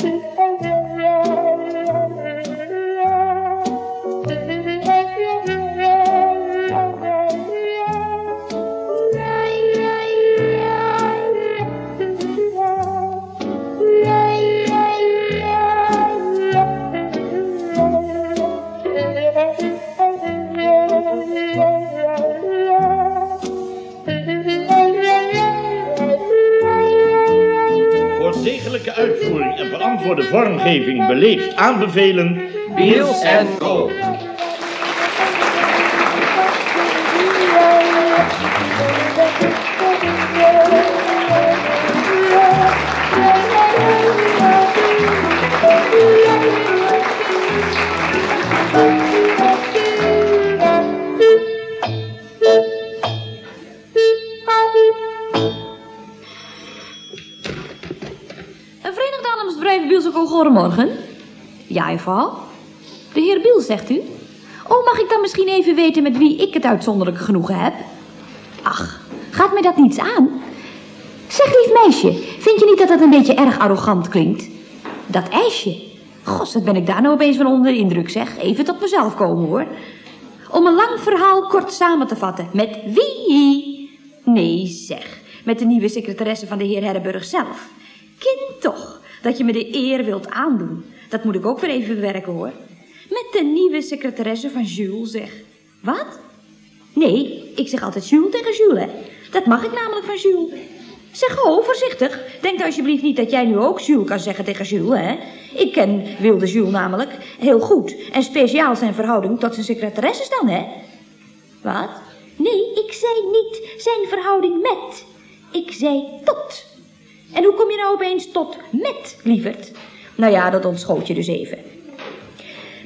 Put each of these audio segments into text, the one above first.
Voor aanbevelen... Biels en Co. Een Verenigde Adamsbedrijven Biels en Co. Goedemorgen. De heer Biels, zegt u? Oh, mag ik dan misschien even weten met wie ik het uitzonderlijke genoegen heb? Ach, gaat mij dat niets aan? Zeg, lief meisje, vind je niet dat dat een beetje erg arrogant klinkt? Dat ijsje? Gos, wat ben ik daar nou opeens van onder de indruk, zeg. Even tot mezelf komen, hoor. Om een lang verhaal kort samen te vatten. Met wie? Nee, zeg. Met de nieuwe secretaresse van de heer Herrenburg zelf. Kind toch, dat je me de eer wilt aandoen. Dat moet ik ook weer even bewerken, hoor. Met de nieuwe secretaresse van Jules, zeg. Wat? Nee, ik zeg altijd Jules tegen Jules, hè. Dat mag ik namelijk van Jules. Zeg, oh, voorzichtig. Denk alsjeblieft niet dat jij nu ook Jules kan zeggen tegen Jules, hè. Ik ken wilde Jules namelijk heel goed. En speciaal zijn verhouding tot zijn secretaresses dan, hè. Wat? Nee, ik zei niet zijn verhouding met. Ik zei tot. En hoe kom je nou opeens tot met, lieverd? Nou ja, dat ontschoot je dus even.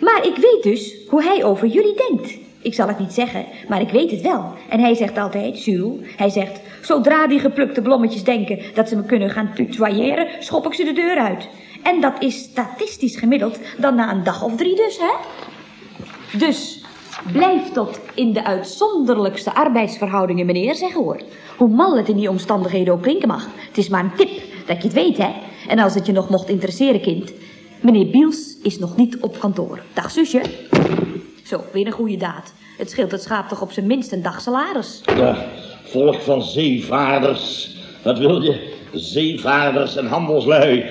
Maar ik weet dus hoe hij over jullie denkt. Ik zal het niet zeggen, maar ik weet het wel. En hij zegt altijd, Jules, hij zegt... Zodra die geplukte blommetjes denken dat ze me kunnen gaan tutoyeren... schop ik ze de deur uit. En dat is statistisch gemiddeld dan na een dag of drie dus, hè? Dus blijf tot in de uitzonderlijkste arbeidsverhoudingen, meneer, zeggen hoor. Hoe mal het in die omstandigheden ook klinken mag. Het is maar een tip, dat je het weet, hè. En als het je nog mocht interesseren, kind. Meneer Biels is nog niet op kantoor. Dag, zusje. Zo, weer een goede daad. Het scheelt het schaap toch op zijn minst een dag salaris. Ja, volk van zeevaarders. Wat wil je? Zeevaarders en handelslui.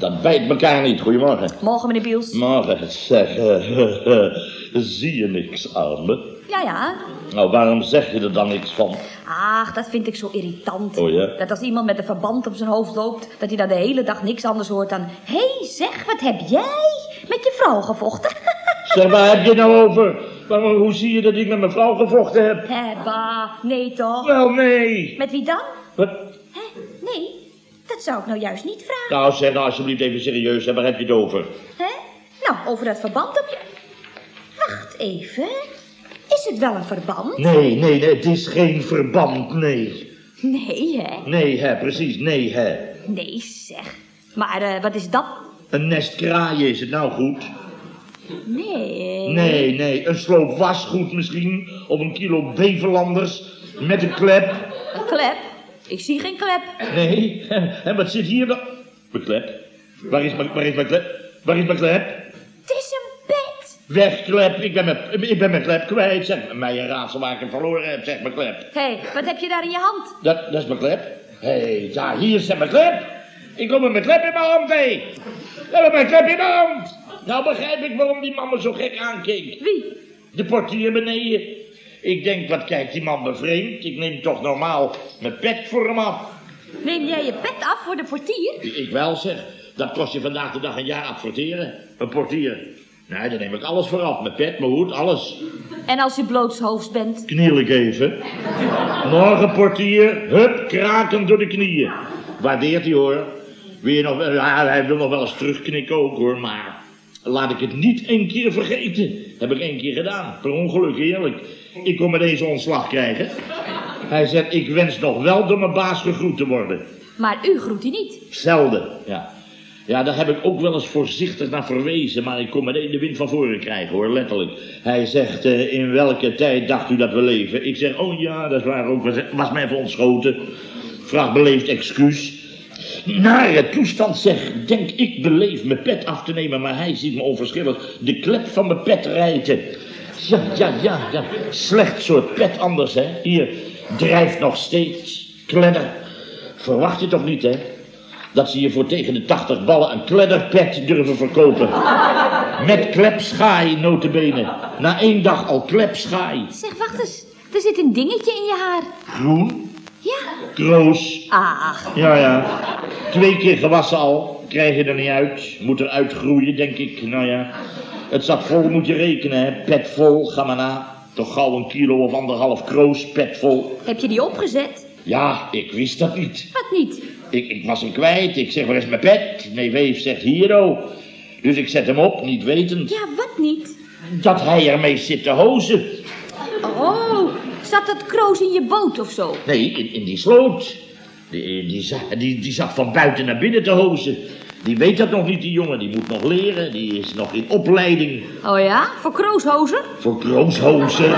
Dat bijt elkaar niet. Goedemorgen. Morgen, meneer Biels. Morgen, zeg. eh, zie je niks aan me? Ja, ja. Nou, waarom zeg je er dan niks van? Ach, dat vind ik zo irritant. Oh ja? Dat als iemand met een verband op zijn hoofd loopt, dat hij dan de hele dag niks anders hoort dan... Hé, hey, zeg, wat heb jij met je vrouw gevochten? Zeg, waar heb je nou over? Hoe zie je dat ik met mijn vrouw gevochten heb? Bah, nee toch? Wel, nee. Met wie dan? Wat? Dat zou ik nou juist niet vragen. Nou, zeg nou alsjeblieft even serieus, hè, waar heb je het over? Hè? Nou, over dat verband op je... Wacht even. Is het wel een verband? Nee, nee, nee, het is geen verband, nee. Nee, hè? Nee, hè, precies, nee, hè. Nee, zeg. Maar eh, wat is dat? Een nest kraaien, is het nou goed? Nee. Nee, nee, een sloop wasgoed misschien, of een kilo beverlanders, met. Een klep? Ik zie geen klep. Nee, en wat zit hier dan? Mijn klep? Waar is mijn, waar is mijn klep? Waar is mijn klep? Het is een bed. Weg, klep, ik ben mijn, ik ben mijn klep kwijt. Zeg, mij een raadsel waar ik hem verloren heb, zeg mijn klep. Hé, hey, wat heb je daar in je hand? Dat, dat is mijn klep. Hé, hey, ja, hier zit mijn klep. Ik loop met mijn klep in mijn hand, hé. Ik heb mijn klep in mijn hand. Nou begrijp ik waarom die man me zo gek aankeek. Wie? De portier beneden. Ik denk, wat kijkt die man bevreemd? Ik neem toch normaal mijn pet voor hem af. Neem jij je pet af voor de portier? Ik, ik wel zeg. Dat kost je vandaag de dag een jaar adverteren. Een portier. Nee, daar neem ik alles voor af. Mijn pet, mijn hoed, alles. En als je blootshoofd bent? Kniel ik even. Morgen portier, hup, krakend door de knieën. Waardeert hij hoor. Wil je nog, ja, hij wil nog wel eens terugknikken ook hoor, maar laat ik het niet één keer vergeten. Heb ik één keer gedaan, per ongeluk eerlijk. Ik kon met deze ontslag krijgen. Hij zegt, ik wens nog wel door mijn baas gegroet te worden. Maar u groet hij niet. Zelden, ja. Ja, daar heb ik ook wel eens voorzichtig naar verwezen, maar ik kon meteen de wind van voren krijgen, hoor, letterlijk. Hij zegt, eh, in welke tijd dacht u dat we leven? Ik zeg, oh ja, dat is waar ook, was, mij ontschoten. Vraag beleefd excuus. nare toestand zeg. Denk ik beleef mijn pet af te nemen, maar hij ziet me onverschillig de klep van mijn pet rijten. Ja, ja, ja, ja. Slecht soort pet anders, hè. Hier, drijft nog steeds. Kledder. Verwacht je toch niet, hè? Dat ze je voor tegen de 80 ballen een kledderpet durven verkopen. Met klepschaai, notabene. Na één dag al klepschaai. Zeg, wacht eens. Er zit een dingetje in je haar. Groen, Ja. kroos. Ach, Ja, ja. Twee keer gewassen al. Krijg je er niet uit. Moet er uitgroeien, denk ik. Nou ja. Het zat vol, moet je rekenen, hè. Pet vol, ga maar na. Toch gauw een kilo of anderhalf kroos, pet vol. heb je die opgezet? Ja, ik wist dat niet. Wat niet? Ik, ik was hem kwijt. Ik zeg, waar is mijn pet? Nee, Weef zegt hier, oh. Dus ik zet hem op, niet wetend. Ja, wat niet? Dat hij ermee zit te hozen. Oh, zat dat kroos in je boot of zo? Nee, in, in die sloot. Die, die, die, die zat van buiten naar binnen te hozen. Die weet dat nog niet, die jongen. Die moet nog leren. Die is nog in opleiding Oh ja, voor krooshozer? voor krooshozen.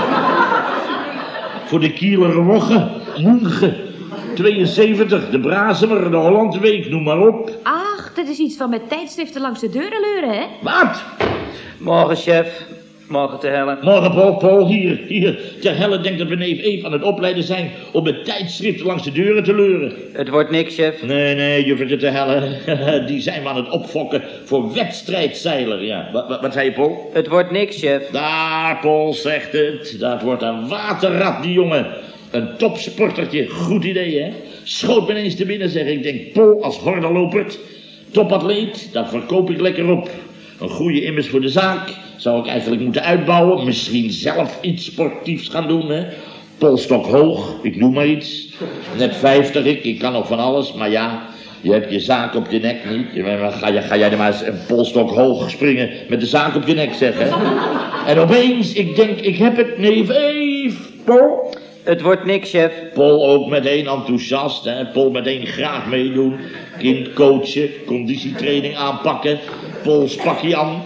voor de Kieler Wogge. Munge. 72, de Brazemer, de Hollandweek, noem maar op. Ach, dat is iets van met tijdschriften langs de deuren leuren, hè? Wat? Morgen, chef. Morgen te hellen. Morgen, Paul, Paul, hier, hier. Ter helle denkt dat we neef Eve aan het opleiden zijn om het tijdschrift langs de deuren te leuren. Het wordt niks, chef. Nee, nee, juffertje te helle. Die zijn we aan het opfokken voor wedstrijdzeiler, ja. Wat, wat, zei je, Paul? Het wordt niks, chef. Daar, Paul zegt het. Dat wordt een waterrat, die jongen. Een topsportertje. Goed idee, hè? Schoot me ineens te binnen, zeg ik. Denk, Paul als hordenlopert. Topatleet, dat verkoop ik lekker op. Een goede immers voor de zaak. Zou ik eigenlijk moeten uitbouwen. Misschien zelf iets sportiefs gaan doen, hè? Polstok hoog, ik noem maar iets. Net 50 ik, ik kan nog van alles, maar ja, je hebt je zaak op je nek niet. Ga, je, ga jij er maar eens een polstok hoog springen met de zaak op je nek zeggen? En opeens, ik denk, ik heb het, neef Eve. Paul? Het wordt niks, chef. Paul ook meteen enthousiast, hè? Paul meteen graag meedoen. Kind coachen, conditietraining aanpakken. Pauls pakje aan.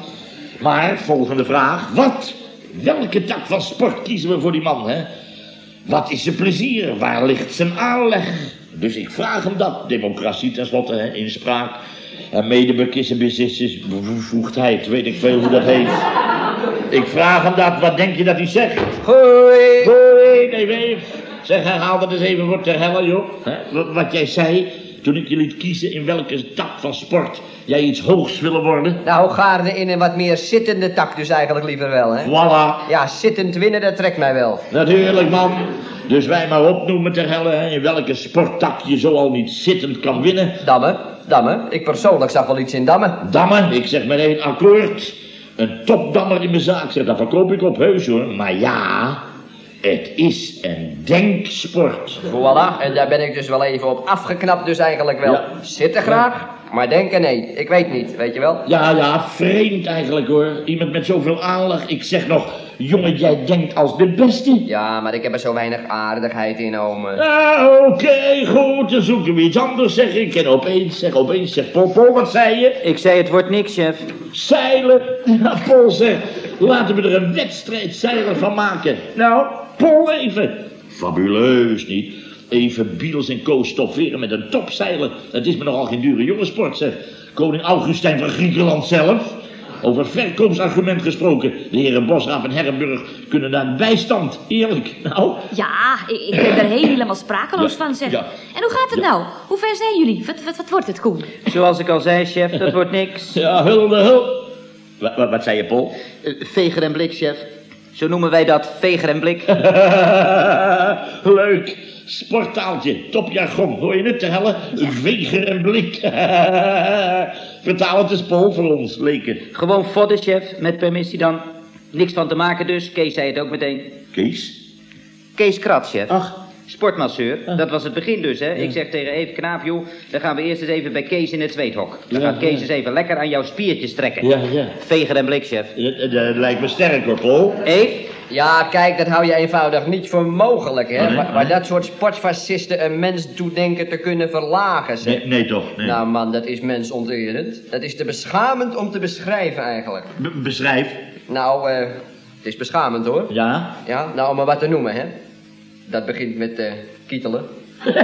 Maar, volgende vraag, wat? Welke tak van sport kiezen we voor die man, hè? Wat is zijn plezier? Waar ligt zijn aanleg? Dus ik vraag hem dat. Democratie tenslotte, hè? inspraak. En medebekissenbevoegdheid, weet ik veel hoe dat heet. Ik vraag hem dat, wat denk je dat hij zegt? Hoi. Hoi, nee, weef. Zeg, herhaal dat eens even voor ter helle, joh. Wat jij zei toen ik je liet kiezen in welke tak van sport jij iets hoogs willen worden. Nou, gaarne in een wat meer zittende tak dus eigenlijk liever wel, hè? Voilà. Ja, zittend winnen, dat trekt mij wel. Natuurlijk, man. Dus wij maar opnoemen ter helle hè, in welke sporttak je zoal niet zittend kan winnen. Damme, damme. Ik persoonlijk zag wel iets in damme. Dammen, ik zeg meteen akkoord. Een topdammer in mijn zaak, zeg, dat verkoop ik op heus hoor. Maar ja, het is een denksport. Voilà, en daar ben ik dus wel even op afgeknapt dus eigenlijk wel. Ja. Zitten graag, maar denken nee. Ik weet niet, weet je wel. Ja, ja, vreemd eigenlijk hoor. Iemand met zoveel aanleg. Ik zeg nog, jongen, jij denkt als de beste. Ja, maar ik heb er zo weinig aardigheid in, ome. Ja, oké, goed, dan zoeken we iets anders, zeg ik. En opeens, zeg, opeens, zeg, Paul, Paul, wat zei je? Ik zei het wordt niks, chef. Zeilen. Ja, Paul zegt, laten we er een wedstrijd zeilen van maken. Nou, Paul even. Fabuleus, niet? Even Biels en Co. stofferen met een topzeiler. Dat is me nogal geen dure jongensport, zeg. Koning Augustijn van Griekenland zelf. Over verkoopsargument gesproken. De heren Bosraap en Herrenburg kunnen naar bijstand. Eerlijk. Nou, Ja, ik, ik ben er helemaal sprakeloos Ja, van, zeg. ja. En hoe gaat het nou? Hoe ver zijn jullie? Wat, wat, wat wordt het, Koen? Zoals ik al zei, chef, dat wordt niks. ja, hulde hulp. Wat, wat, wat zei je, Paul? Eh, Veger en blik, chef. Zo noemen wij dat, veger en blik. Leuk. Sporttaaltje, topjargon, hoor je het te hellen? Veger en blik. Vertaal het eens, Paul, voor ons, leken. Gewoon vodden, chef, met permissie dan. Niks van te maken dus, Kees zei het ook meteen. Kees? Kees Krat, chef. Ach, Sportmasseur, dat was het begin dus, hè. Ik zeg tegen Eve Knaap, joh, dan gaan we eerst eens even bij Kees in het zweethok. Dan Ja, gaat Kees ja. eens even lekker aan jouw spiertjes trekken. ja, ja. Veger en blik, chef. Dat, dat lijkt me sterk, hoor, Paul. Eve, Ja, kijk, dat hou je eenvoudig niet voor mogelijk, hè? Oh, nee? Waar, Oh, dat soort sportfascisten een mens toe denken te kunnen verlagen, zeg. Nee, nee toch, nee. Nou man, dat is mensonterend. Dat is te beschamend om te beschrijven eigenlijk. Be- beschrijf. Nou, eh, het is beschamend hoor. Ja? Ja, nou om maar wat te noemen, hè. Dat begint met eh kietelen.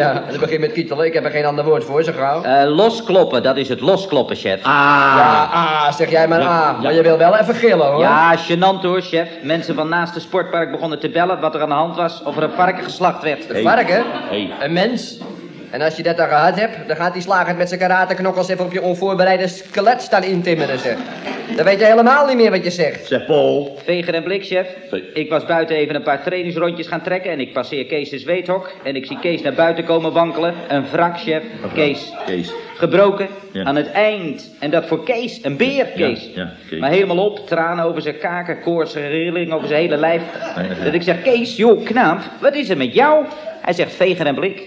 Ja, dat begint met kietelen. Ik heb er geen ander woord voor, zo gauw. Eh, loskloppen, dat is het loskloppen, chef. Ah. Ja, ah, zeg jij maar ah. Maar je wil wel even gillen, hoor. Ja, gênant hoor, chef. Mensen van naast het sportpark begonnen te bellen wat er aan de hand was. Of er een varken geslacht werd. Een varken? Hey. Een mens? En als je dat dan gehad hebt, dan gaat die slager met zijn karateknokkels even op je onvoorbereide skelet staan intimmeren, zeg. Dan weet je helemaal niet meer wat je zegt. Zeg Paul. Veger en blik, chef. Ik was buiten even een paar trainingsrondjes gaan trekken en ik passeer Kees' zweethok. En ik zie Kees naar buiten komen wankelen. Een wrak, chef. Kees. Kees. Gebroken. Ja. Aan het eind. En dat voor Kees. Een beer, Kees. ja, Kees. Maar helemaal op. Tranen over zijn kaken. Koorts, rilling over zijn hele lijf. Ja, ja. Dat ik zeg, Kees, joh, knaap. Wat is er met jou? Hij zegt, veger en blik.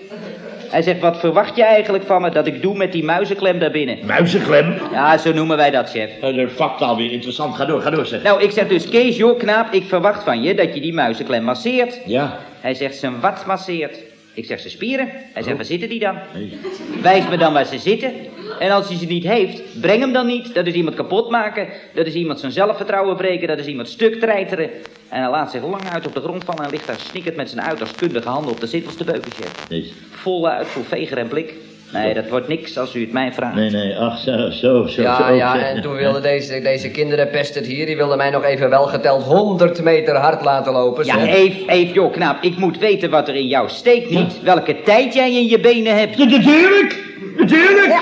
Hij zegt, wat verwacht je eigenlijk van me dat ik doe met die muizenklem daarbinnen? Muizenklem. Ja, zo noemen wij dat, chef. Uh, de vaktaal weer interessant. Ga door, ga door zeg. Nou, ik zeg dus, Kees, joh, knaap, ik verwacht van je dat je die muizenklem masseert. Ja. Hij zegt, zijn wat masseert? Ik zeg, zijn spieren. Hij zegt, waar zitten die dan? Nee. Wijs me dan waar ze zitten. En als hij ze niet heeft, breng hem dan niet. Dat is iemand kapot maken. Dat is iemand zijn zelfvertrouwen breken. Dat is iemand stuk treiteren. En hij laat zich lang uit op de grond vallen en ligt daar snikkend met zijn uiterst kundige handen op de zittels te beuken, chef. Nee. Voluit voor veger en blik. Nee, dat wordt niks als u het mij vraagt. Nee, nee, ach, zo, zo, zo. Ja, zo, ja, en toen wilde deze, deze kinderenpest het hier, die wilde mij nog even wel geteld 100 meter hard laten lopen. Ja, zeg. Eve, Eve, joh, knaap, ik moet weten wat er in jou steekt, niet welke tijd jij in je benen hebt. Ja, natuurlijk! Natuurlijk!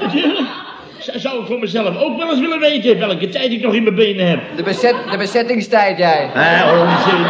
Natuurlijk! Z- Zou ik voor mezelf ook wel eens willen weten welke tijd ik nog in mijn benen heb. De, bezet, de bezettingstijd, jij. Hé, onzin.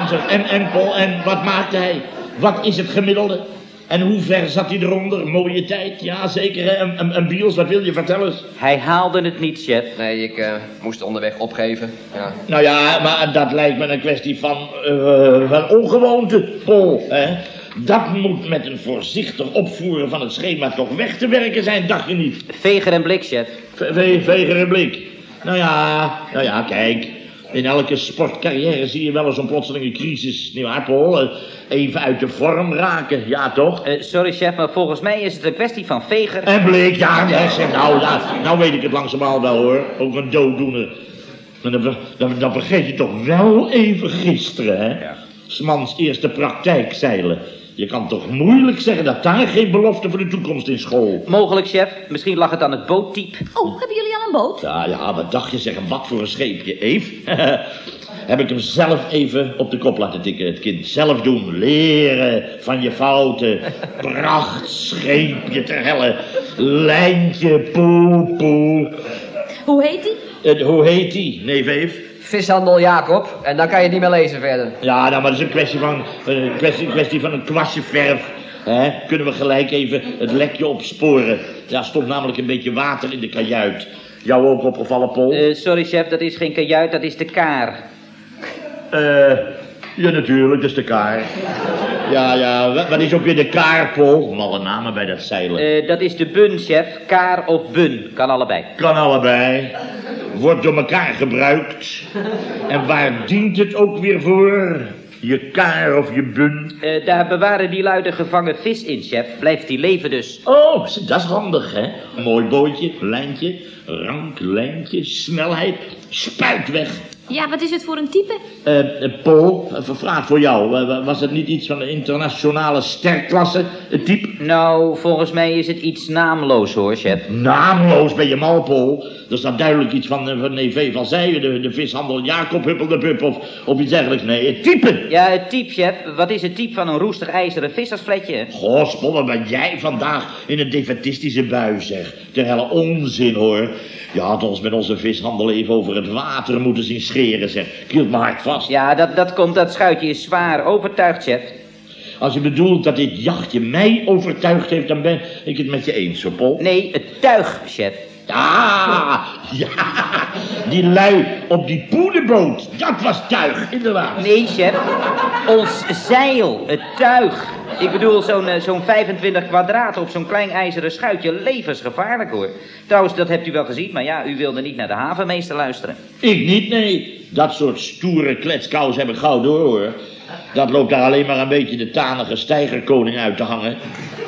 Onzin. En, en Paul, en wat maakte hij? Wat is het gemiddelde? En hoe ver zat hij eronder? Mooie tijd? Ja, zeker. En, en, en Biels, wat wil je vertellen? Hij haalde het niet, chef. Nee, ik eh, moest onderweg opgeven. Ja. Nou ja, maar dat lijkt me een kwestie van, eh, van ongewoonte, Paul. Hè? Dat moet met een voorzichtig opvoeren van het schema toch weg te werken zijn, dacht je niet? Veger en blik, chef. Ve- ve- Veger en blik. Nou ja, nou ja, kijk. In elke sportcarrière zie je wel eens een plotselinge crisis. Nietwaar, Paul? Eh, Even uit de vorm raken, ja toch? Eh, sorry, chef, maar volgens mij is het een kwestie van veger. En bleek, ja, zeg, nou, ja, nou weet ik het langzamerhand wel hoor. Ook een dooddoener. Maar dan, ver- dan, dan vergeet je toch wel even gisteren, hè? Ja. Smans eerste praktijkzeilen. Je kan toch moeilijk zeggen dat daar geen belofte voor de toekomst in school. Mogelijk, chef. Misschien lag het aan het boottype. Oh, hebben jullie al een boot? Ja, ja, wat dacht je zeggen? Wat voor een scheepje, Eve? Heb ik hem zelf even op de kop laten tikken. Het kind zelf doen. Leren van je fouten. Pracht, scheepje ter helle. Lijntje, poe, poe. Hoe heet die? Eh, hoe heet die, neef Eve? Vishandel Jacob, en dan kan je niet meer lezen verder. Ja, nou, maar dat is een kwestie van, eh, een kwestie, kwestie van een kwastje verf. Hè? Kunnen we gelijk even het lekje opsporen. Ja, stond namelijk een beetje water in de kajuit. Jou ook opgevallen, Paul? Eh, sorry, chef, dat is geen kajuit, dat is de kaar. Eh, ja, natuurlijk, dat is de kaar. Ja, ja, wat, wat is ook weer de kaar, Paul? Malle namen bij dat zeilen. Eh, dat is de bun, chef. Kaar of bun, kan allebei. Kan allebei. Wordt door elkaar gebruikt. En waar dient het ook weer voor? Je kaar of je bun? Eh, daar bewaren die lui de gevangen vis in, chef. Blijft die leven dus. Oh, dat is handig, hè? Mooi bootje, lijntje, rank, lijntje, snelheid, spuit weg. Ja, wat is het voor een type? Eh, eh, Paul, een vraag voor jou. Eh, was het niet iets van een internationale sterkklasse, het type? Nou, volgens mij is het iets naamloos, hoor, chef. Naamloos ben je mal, Paul. Er staat duidelijk iets van, eh, van neef van Zijen, de, de vishandel Jacob Huppel de Pup of, of iets dergelijks. Nee, het type. Ja, het type, chef. Wat is het type van een roestig ijzeren vissersfletje? Goh, Spol, wat ben jij vandaag in een defetistische bui, zeg. Ter helle onzin, hoor. Je had ons met onze vishandel even over het water moeten zien scheren, zeg. Ik hield mijn hart vast. Ja, dat, dat komt, dat schuitje is zwaar. Overtuigd, chef. Als je bedoelt dat dit jachtje mij overtuigd heeft, dan ben ik het met je eens, hoor, Paul. Nee, het tuig, chef. Ah, ja, die lui op die poederboot, dat was tuig, inderdaad. Nee, chef. Ons zeil, het tuig. Ik bedoel, zo'n eh, zo'n 25 kwadraat op zo'n klein ijzeren schuitje. Levensgevaarlijk, hoor. Trouwens, dat hebt u wel gezien, maar ja, u wilde niet naar de havenmeester luisteren. Ik niet, nee. Dat soort stoere kletskous heb ik gauw door, hoor. Dat loopt daar alleen maar een beetje de tanige stijgerkoning uit te hangen.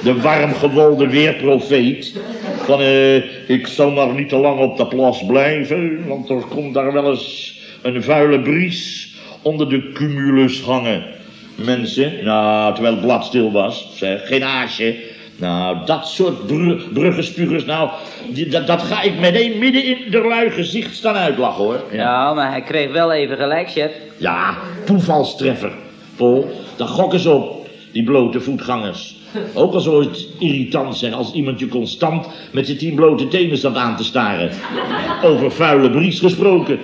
De warmgewolde weerprofeet. Van, eh, ik zal maar niet te lang op de plas blijven, want er komt daar wel eens een vuile bries onder de cumulus hangen. Mensen, nou, terwijl het blad stil was, zeg, geen aasje. Nou, dat soort bru bruggespugers, nou, die, dat, dat ga ik meteen midden in de lui gezicht staan uitlachen, hoor. Ja, maar hij kreeg wel even gelijk, chef. Ja, toevalstreffer. Paul, daar gokken ze op, die blote voetgangers. Ook al zou het irritant zijn als iemand je constant met zijn tien blote tenen staat aan te staren. Over vuile bries gesproken.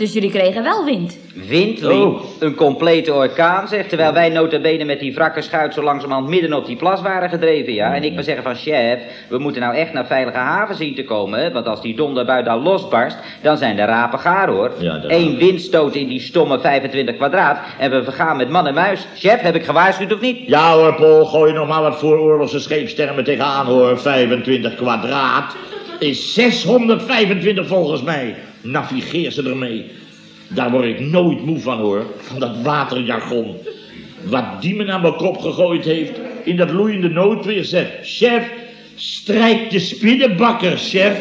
Dus jullie kregen wel wind. Wind. Oh. Een complete orkaan, zegt. Terwijl wij notabene met die wrakke schuit zo langzamerhand midden op die plas waren gedreven, ja. En ik maar zeggen van, chef, we moeten nou echt naar veilige haven zien te komen. hè, Want als die donderbui daar losbarst, dan zijn de rapen gaar, hoor. Ja, dat- Eén windstoot in die stomme 25 kwadraat en we vergaan met man en muis. Chef, heb ik gewaarschuwd of niet? Ja hoor, Paul, gooi je nog maar wat vooroorlogse scheepstermen tegenaan hoor. 25 kwadraat is 625 volgens mij. Navigeer ze ermee. Daar word ik nooit moe van hoor, van dat waterjargon. Wat die me naar mijn kop gegooid heeft in dat loeiende noodweer zegt. Chef, strijk de spinnenbakker, chef.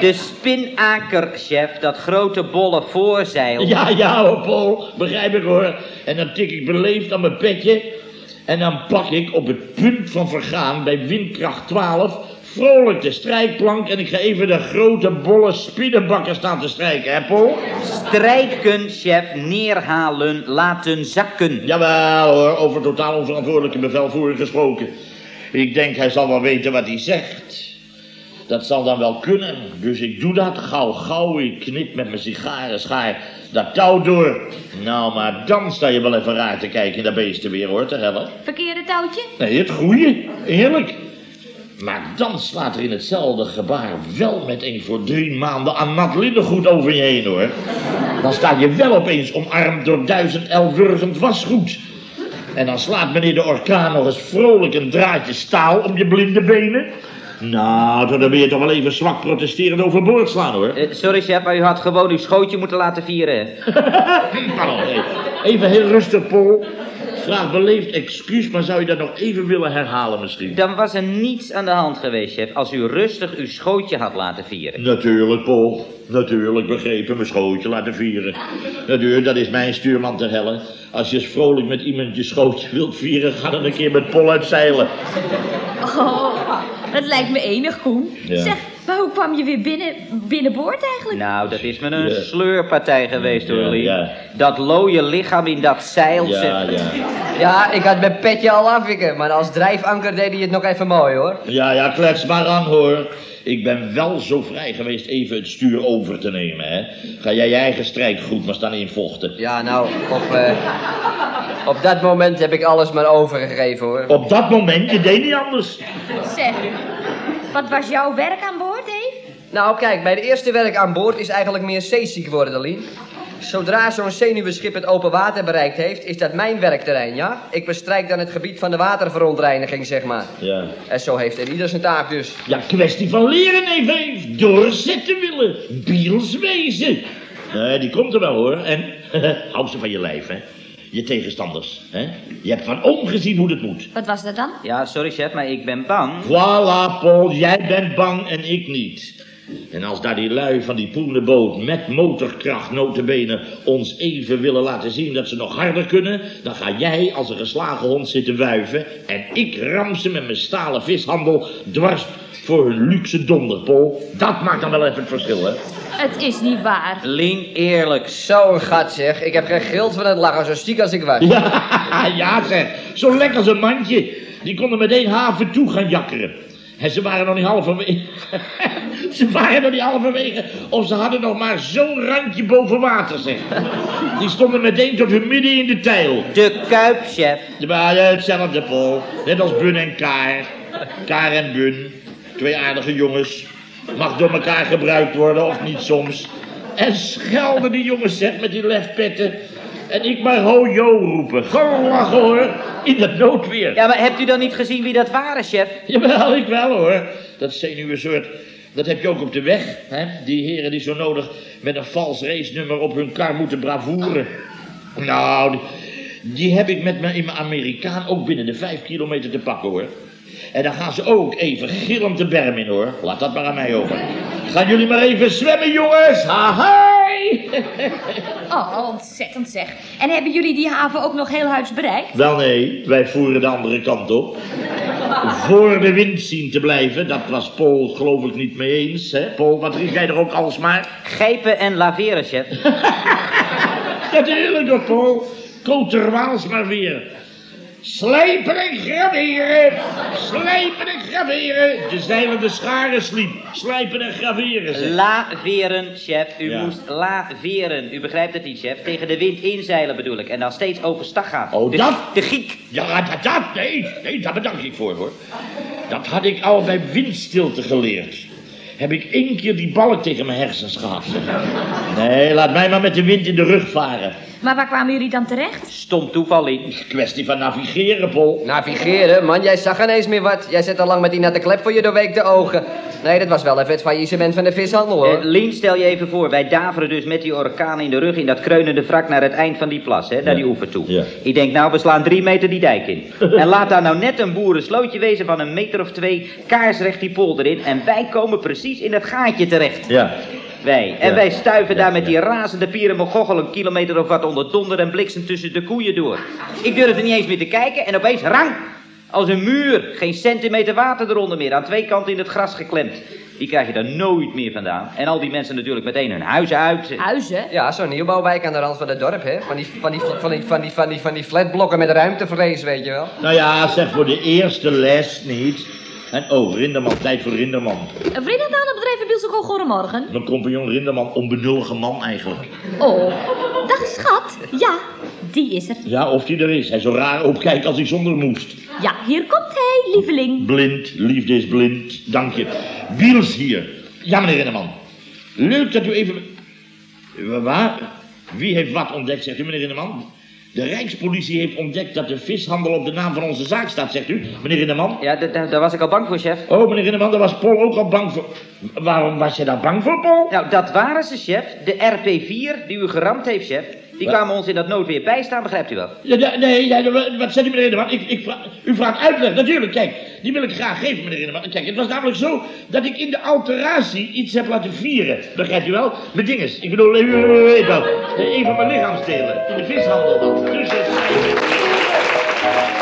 De spinaker, chef, dat grote bolle voorzeil. Ja, ja hoor, Paul, begrijp ik hoor. En dan tik ik beleefd aan mijn petje. En dan pak ik op het punt van vergaan bij windkracht 12 vrolijk de strijkplank. En ik ga even de grote bolle spinnenbakker staan te strijken, hè Paul? Strijken, chef, neerhalen, laten zakken. Jawel hoor, over totaal onverantwoordelijke bevelvoering gesproken. Ik denk hij zal wel weten wat hij zegt. Dat zal dan wel kunnen. Dus ik doe dat gauw gauw. Ik knip met mijn sigarenschaar dat touw door. Nou, maar dan sta je wel even raar te kijken in dat beesten weer hoor, te hellen. Verkeerde touwtje? Nee, het goeie. Eerlijk. Maar dan slaat er in hetzelfde gebaar wel met een voor drie maanden aan nat linnengoed over je heen hoor. Dan sta je wel opeens omarmd door duizend elwurgend wasgoed. En dan slaat meneer de orkaan nog eens vrolijk een draadje staal om je blinde benen. Nou, dan ben je toch wel even zwak protesterend overboord slaan hoor. Eh, sorry, chef, maar u had gewoon uw schootje moeten laten vieren. Pardon. Even heel rustig, Paul. Vraag beleefd excuus, maar zou je dat nog even willen herhalen misschien? Dan was er niets aan de hand geweest, chef, als u rustig uw schootje had laten vieren. Natuurlijk, Paul. Natuurlijk, begrepen, mijn schootje laten vieren. Natuurlijk, dat is mijn stuurman ter helle. Als je eens vrolijk met iemand je schootje wilt vieren, ga dan een keer met Pol uitzeilen. Oh, dat lijkt me enig, Koen. Ja. Zeg, maar hoe kwam je weer binnen, binnenboord eigenlijk? Nou, dat is me een Ja. sleurpartij geweest, hoor, Ja, Lien. ja. Dat looie lichaam in dat zeil, Ja, ja. Ja, ik had mijn petje al afwikken, maar als drijfanker deed hij het nog even mooi hoor. Ja, ja, klets maar aan hoor. Ik ben wel zo vrij geweest even het stuur over te nemen, hè. Ga jij je eigen strijkgoed maar staan invochten. Ja, nou, op, eh, op dat moment heb ik alles maar overgegeven hoor. Op dat moment, je deed niet anders. Zeg, wat was jouw werk aan boord? Nou, kijk, bij de eerste werk aan boord is eigenlijk meer zeeziek worden, Lien. Zodra zo'n zenuwenschip het open water bereikt heeft, is dat mijn werkterrein, ja? Ik bestrijk dan het gebied van de waterverontreiniging, zeg maar. Ja. En zo heeft er ieder zijn taak dus. Ja, kwestie van leren, Eef. Doorzetten willen. Biels wezen. Nee, die komt er wel, hoor. En hou ze van je lijf, hè. Je tegenstanders, hè. Je hebt van omgezien hoe het moet. Wat was dat dan? Ja, sorry, chef, maar ik ben bang. Voilà, Paul, jij bent bang en ik niet. En als daar die lui van die poenenboot met motorkracht notabene ons even willen laten zien dat ze nog harder kunnen, dan ga jij als een geslagen hond zitten wuiven en ik ram ze met mijn stalen vishandel dwars voor hun luxe donder, Paul. Dat maakt dan wel even het verschil, hè? Het is niet waar. Lien, eerlijk. Zo'n gat zeg, ik heb geen gild van het lachen, zo stiek als ik was. Ja, ja zeg, zo lekker als een mandje. Die konden meteen haven toe gaan jakkeren. En ze waren nog niet halverwege. ze waren nog niet halverwege. Of ze hadden nog maar zo'n randje boven water, zeg. Die stonden meteen tot hun midden in de tijl. De kuip, chef. Maar eh, hetzelfde, Paul. Net als Bun en Kaar. Kaar en Bun. Twee aardige jongens. Mag door elkaar gebruikt worden, of niet soms. En schelden die jongens, zeg, met die lefpetten. En ik maar ho jo roepen. Gewoon lachen, hoor. In dat noodweer. Ja, maar hebt u dan niet gezien wie dat waren, chef? Jawel, ik wel, hoor. Dat zenuwensoort... Dat heb je ook op de weg, hè? Die heren die zo nodig met een vals racenummer op hun kar moeten bravoeren. Nou, die, die heb ik met me in mijn Amerikaan ook binnen de vijf kilometer te pakken, hoor. En dan gaan ze ook even gillend de berm in, hoor. Laat dat maar aan mij over. Gaan jullie maar even zwemmen, jongens. Ha, hai! nee. Oh, ontzettend zeg. En hebben jullie die haven ook nog heel huids bereikt? Wel nee, wij voeren de andere kant op. Voor de wind zien te blijven, dat was Paul geloof ik niet mee eens. Hè? Paul, wat riep jij er ook alsmaar? Gijpen en laveren, chef. Natuurlijk Paul. Koterwaals maar weer. Slijpen en graveren. Slijpen en graveren. De zeilende scharen sliep. Slijpen en graveren. zeg. Laveren, chef. U Ja. moest laveren. U begrijpt het niet, chef. Tegen de wind inzeilen bedoel ik. En dan steeds overstag gaan. Oh, de, dat? De giek. Ja, dat, dat, nee, nee, daar bedank ik voor, hoor. Dat had ik al bij windstilte geleerd. Heb ik één keer die balk tegen mijn hersens gehad. Nee, laat mij maar met de wind in de rug varen. Maar waar kwamen jullie dan terecht? Stom toeval in. Kwestie van navigeren, Paul. Navigeren, man, jij zag ineens meer wat. Jij zit al lang met die natte klep voor je doorweekte ogen. Nee, dat was wel even het faillissement van de vishandel, hoor. Eh, Lien, stel je even voor, wij daveren dus met die orkaan in de rug in dat kreunende wrak naar het eind van die plas, hè, naar die oever toe. Ja. Ik denk, nou, we slaan drie meter die dijk in. en laat daar nou net een boerenslootje wezen van een meter of twee, kaarsrecht die polder in, en wij komen precies in dat gaatje terecht. Ja. Wij. En Ja. wij stuiven Ja, daar met die razende pierenmogochel een kilometer of wat onder donder en bliksem tussen de koeien door. Ik durfde niet eens meer te kijken en opeens rang! Als een muur. Geen centimeter water eronder meer. Aan twee kanten in het gras geklemd. Die krijg je daar nooit meer vandaan. En al die mensen natuurlijk meteen hun huizen uit. Huizen? Ja, zo'n nieuwbouwwijk aan de rand van het dorp, hè. Van die, van die, van die, van die, van die, van die flatblokken met ruimtevrees, weet je wel. Nou ja, zeg voor de eerste les niet. En oh, Rinderman, tijd voor Rinderman. Een het bedrijf Bielsko goedemorgen. Mijn compagnon Rinderman, onbenullige man eigenlijk. Oh, dag schat. Ja, die is er. Ja, of die er is. Hij zo raar opkijkt als hij zonder moest. Ja, hier komt hij, lieveling. Blind, liefde is blind. Dank je. Wiels hier. Ja, meneer Rinderman. Leuk dat u even... Waar? Wie heeft wat ontdekt, zegt u, meneer Rinderman? De Rijkspolitie heeft ontdekt dat de vishandel op de naam van onze zaak staat, zegt u, meneer Rinderman. Ja, da- da- daar was ik al bang voor, chef. Oh, meneer Rinderman, daar was Paul ook al bang voor. Waarom was je daar bang voor, Paul? Nou, dat waren ze, chef. De RP4 die u geramd heeft, chef. Die kwamen ons in dat noodweer bijstaan, begrijpt u wel? Ja, nee, wat zegt u, meneer Rinderman? Ik, ik vraag, u vraagt uitleg, natuurlijk, kijk. Die wil ik graag geven, meneer Rinderman. Kijk, het was namelijk zo dat ik in de alteratie iets heb laten vieren. Begrijpt u wel? Met dinges. Ik bedoel, u, weet wel. Een van mijn lichaamsdelen. In de vishandel. Dus het